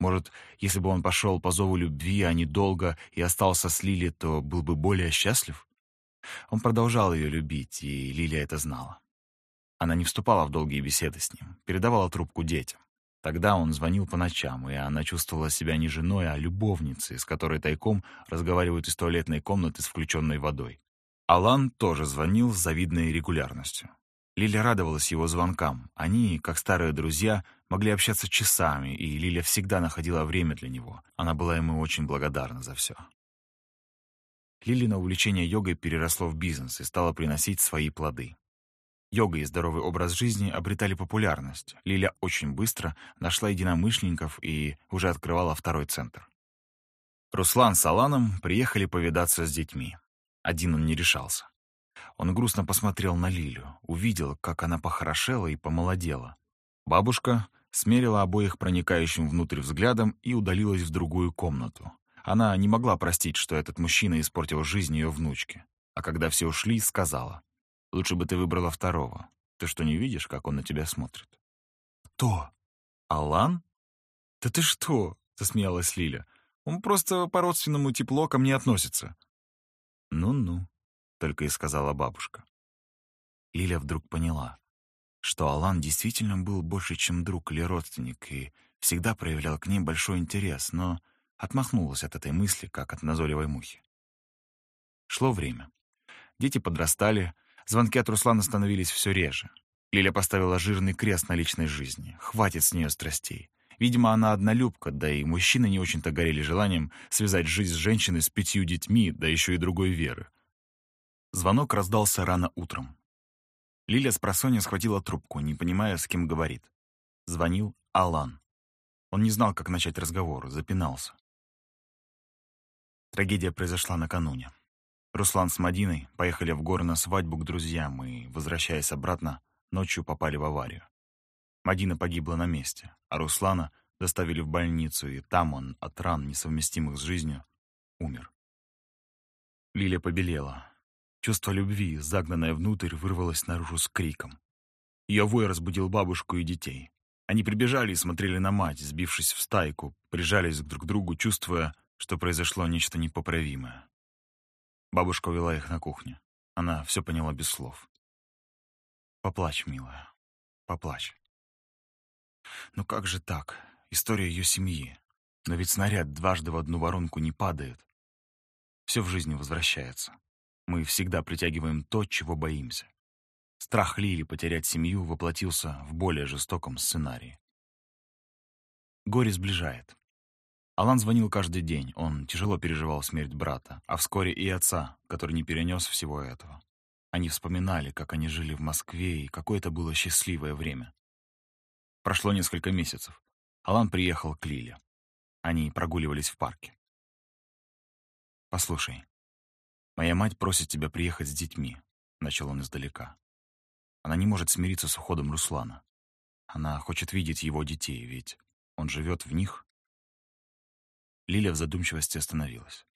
Может, если бы он пошел по зову любви, а не долго, и остался с Лили, то был бы более счастлив? Он продолжал ее любить, и Лилия это знала. Она не вступала в долгие беседы с ним, передавала трубку детям. Тогда он звонил по ночам, и она чувствовала себя не женой, а любовницей, с которой тайком разговаривают из туалетной комнаты с включенной водой. Алан тоже звонил с завидной регулярностью. Лиля радовалась его звонкам. Они, как старые друзья, могли общаться часами, и Лиля всегда находила время для него. Она была ему очень благодарна за все. Лилина увлечение йогой переросло в бизнес и стало приносить свои плоды. Йога и здоровый образ жизни обретали популярность. Лиля очень быстро нашла единомышленников и уже открывала второй центр. Руслан с Аланом приехали повидаться с детьми. Один он не решался. Он грустно посмотрел на Лилю, увидел, как она похорошела и помолодела. Бабушка смерила обоих проникающим внутрь взглядом и удалилась в другую комнату. Она не могла простить, что этот мужчина испортил жизнь ее внучки. А когда все ушли, сказала, Лучше бы ты выбрала второго. Ты что, не видишь, как он на тебя смотрит?» «Кто? Алан?» «Да ты что?» — засмеялась Лиля. «Он просто по-родственному тепло ко мне относится». «Ну-ну», — только и сказала бабушка. Лиля вдруг поняла, что Алан действительно был больше, чем друг или родственник, и всегда проявлял к ней большой интерес, но отмахнулась от этой мысли, как от назойливой мухи. Шло время. Дети подрастали, Звонки от Руслана становились все реже. Лиля поставила жирный крест на личной жизни. Хватит с нее страстей. Видимо, она однолюбка, да и мужчины не очень-то горели желанием связать жизнь с женщиной с пятью детьми, да еще и другой веры. Звонок раздался рано утром. Лиля с просонья схватила трубку, не понимая, с кем говорит. Звонил Алан. Он не знал, как начать разговор, запинался. Трагедия произошла накануне. Руслан с Мадиной поехали в горы на свадьбу к друзьям и, возвращаясь обратно, ночью попали в аварию. Мадина погибла на месте, а Руслана доставили в больницу, и там он от ран, несовместимых с жизнью, умер. Лиля побелела. Чувство любви, загнанное внутрь, вырвалось наружу с криком. Ее вой разбудил бабушку и детей. Они прибежали и смотрели на мать, сбившись в стайку, прижались друг к другу, чувствуя, что произошло нечто непоправимое. Бабушка увела их на кухню. Она все поняла без слов. «Поплачь, милая, поплачь». «Ну как же так? История ее семьи. Но ведь снаряд дважды в одну воронку не падает. Все в жизни возвращается. Мы всегда притягиваем то, чего боимся. Страх Лили потерять семью воплотился в более жестоком сценарии. Горе сближает. Алан звонил каждый день, он тяжело переживал смерть брата, а вскоре и отца, который не перенес всего этого. Они вспоминали, как они жили в Москве, и какое это было счастливое время. Прошло несколько месяцев. Алан приехал к Лиле. Они прогуливались в парке. «Послушай, моя мать просит тебя приехать с детьми», — начал он издалека. Она не может смириться с уходом Руслана. Она хочет видеть его детей, ведь он живет в них. Лиля в задумчивости остановилась.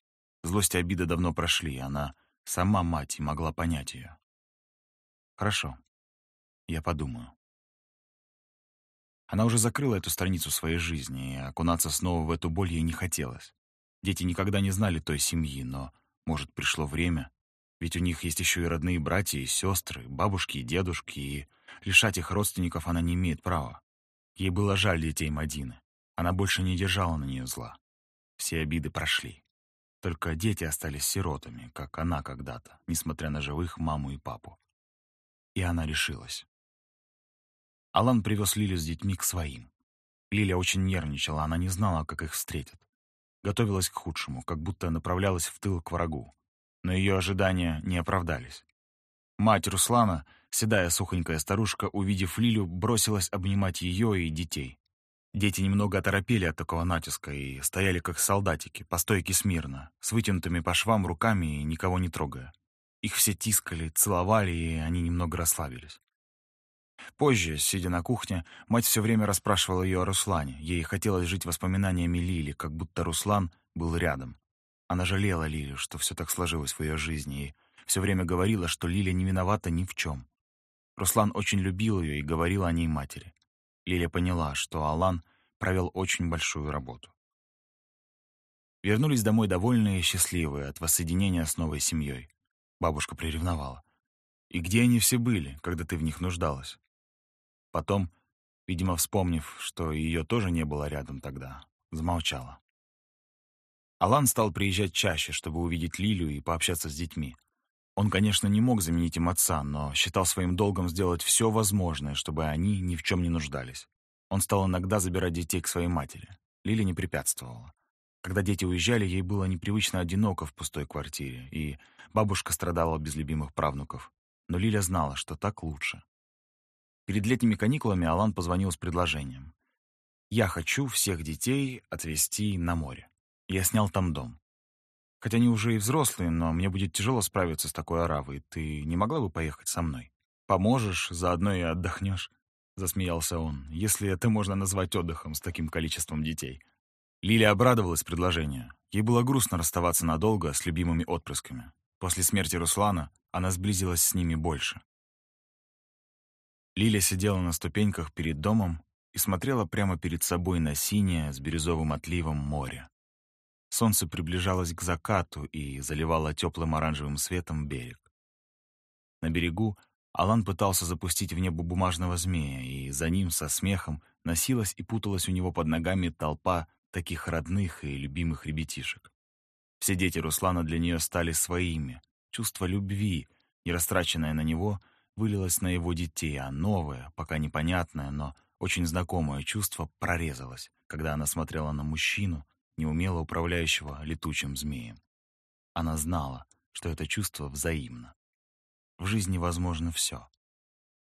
Злость и обида давно прошли, она сама мать и могла понять ее. «Хорошо, я подумаю». Она уже закрыла эту страницу своей жизни, и окунаться снова в эту боль ей не хотелось. Дети никогда не знали той семьи, но, может, пришло время, ведь у них есть еще и родные братья и сестры, бабушки и дедушки, и лишать их родственников она не имеет права. Ей было жаль детей Мадины. Она больше не держала на нее зла. Все обиды прошли. Только дети остались сиротами, как она когда-то, несмотря на живых маму и папу. И она решилась. Алан привез Лилю с детьми к своим. Лиля очень нервничала, она не знала, как их встретят. Готовилась к худшему, как будто направлялась в тыл к врагу но ее ожидания не оправдались. Мать Руслана, седая сухонькая старушка, увидев Лилю, бросилась обнимать ее и детей. Дети немного оторопели от такого натиска и стояли как солдатики, по стойке смирно, с вытянутыми по швам руками и никого не трогая. Их все тискали, целовали, и они немного расслабились. Позже, сидя на кухне, мать все время расспрашивала ее о Руслане. Ей хотелось жить воспоминаниями Лили, как будто Руслан был рядом. Она жалела Лилю, что все так сложилось в ее жизни, и все время говорила, что Лиля не виновата ни в чем. Руслан очень любил ее и говорил о ней матери. Лиля поняла, что Алан провел очень большую работу. Вернулись домой довольные и счастливые от воссоединения с новой семьей. Бабушка приревновала. «И где они все были, когда ты в них нуждалась?» Потом, видимо, вспомнив, что ее тоже не было рядом тогда, замолчала. Алан стал приезжать чаще, чтобы увидеть Лилю и пообщаться с детьми. Он, конечно, не мог заменить им отца, но считал своим долгом сделать все возможное, чтобы они ни в чем не нуждались. Он стал иногда забирать детей к своей матери. Лиля не препятствовала. Когда дети уезжали, ей было непривычно одиноко в пустой квартире, и бабушка страдала без любимых правнуков. Но Лиля знала, что так лучше. Перед летними каникулами Алан позвонил с предложением. «Я хочу всех детей отвезти на море». Я снял там дом. Хотя они уже и взрослые, но мне будет тяжело справиться с такой оравой. Ты не могла бы поехать со мной? Поможешь, заодно и отдохнешь?» Засмеялся он. «Если это можно назвать отдыхом с таким количеством детей». Лилия обрадовалась предложению. Ей было грустно расставаться надолго с любимыми отпрысками. После смерти Руслана она сблизилась с ними больше. Лиля сидела на ступеньках перед домом и смотрела прямо перед собой на синее с бирюзовым отливом море. Солнце приближалось к закату и заливало теплым оранжевым светом берег. На берегу Алан пытался запустить в небо бумажного змея, и за ним со смехом носилась и путалась у него под ногами толпа таких родных и любимых ребятишек. Все дети Руслана для нее стали своими. Чувство любви, не растраченное на него, вылилось на его детей, а новое, пока непонятное, но очень знакомое чувство прорезалось, когда она смотрела на мужчину, неумело управляющего летучим змеем. Она знала, что это чувство взаимно. В жизни возможно все.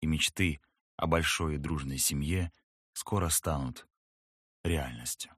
И мечты о большой и дружной семье скоро станут реальностью.